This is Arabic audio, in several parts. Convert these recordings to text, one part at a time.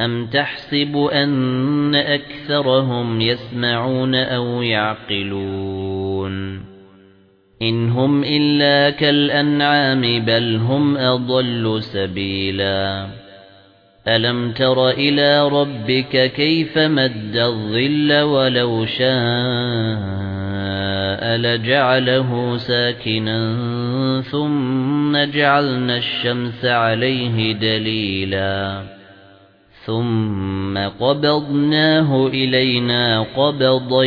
أَمْ تَحْسَبُ أَنَّ أَكْثَرَهُمْ يَسْمَعُونَ أَوْ يَعْقِلُونَ إِنْ هُمْ إِلَّا كَالْأَنْعَامِ بَلْ هُمْ أَضَلُّ سَبِيلًا أَلَمْ تَرَ إِلَى رَبِّكَ كَيْفَ مَدَّ الظِّلَّ وَلَوْ شَاءَ لَجَعَلَهُ سَاكِنًا ثُمَّ جَعَلْنَا الشَّمْسَ عَلَيْهِ دَلِيلًا ثُمَّ قَبَضْنَاهُ إِلَيْنَا قَبْضًا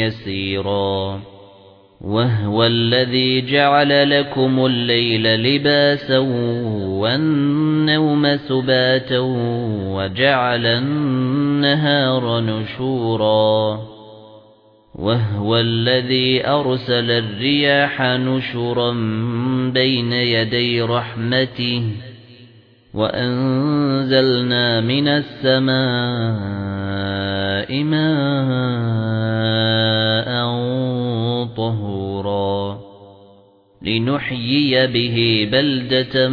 يَسِيرًا وَهُوَ الَّذِي جَعَلَ لَكُمُ اللَّيْلَ لِبَاسًا وَالنَّوْمَ سُبَاتًا وَجَعَلَ النَّهَارَ نُشُورًا وَهُوَ الَّذِي أَرْسَلَ الرِّيَاحَ نُشُرًا بَيْنَ يَدَيْ رَحْمَتِهِ وَأَنزَلْنَا مِنَ السَّمَاءِ مَاءً طَهُورًا لِنُحْيِيَ بِهِ بَلْدَةً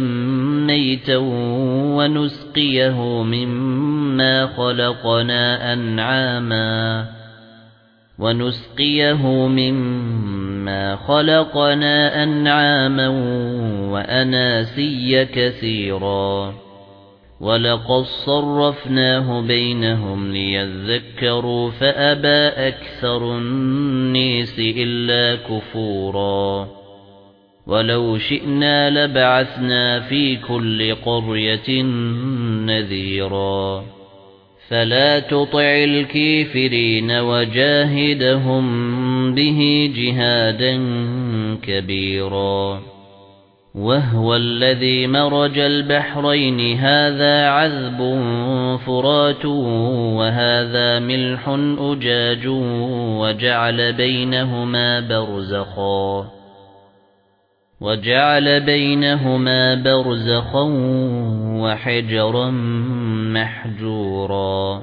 مَيْتًا وَنُسْقِيَهُ مِمَّا خَلَقْنَا أَنْعَامًا وَنُسْقِيَهُ مِمَّا خَلَقْنَا أَنْعَامًا وَأَنَاسِيَّ كَثِيرًا وَلَقَدْ صَرَّفْنَاهُ بَيْنَهُمْ لِيَذَّكَّرُوا فَأَبَى أَكْثَرُ النَّاسِ إِلَّا كُفُورًا وَلَوْ شِئْنَا لَبَعَثْنَا فِي كُلِّ قَرْيَةٍ نَذِيرًا فَلَا تُطِعِ الْكَافِرِينَ وَجَاهِدْهُم بِهِ جِهَادًا كَبِيرًا. وَهُوَ الَّذِي مَرَجَ الْبَحْرَيْنِ. هَذَا عَذْبٌ فُرَاتٌ وَهَذَا مِلْحٌ أُجَاجٌ وَجَعَلَ بَيْنَهُمَا بَرْزَخًا. وَجَعَلَ بَيْنَهُمَا بَرْزَخًا وَحِجْرًا مَحْجُورًا.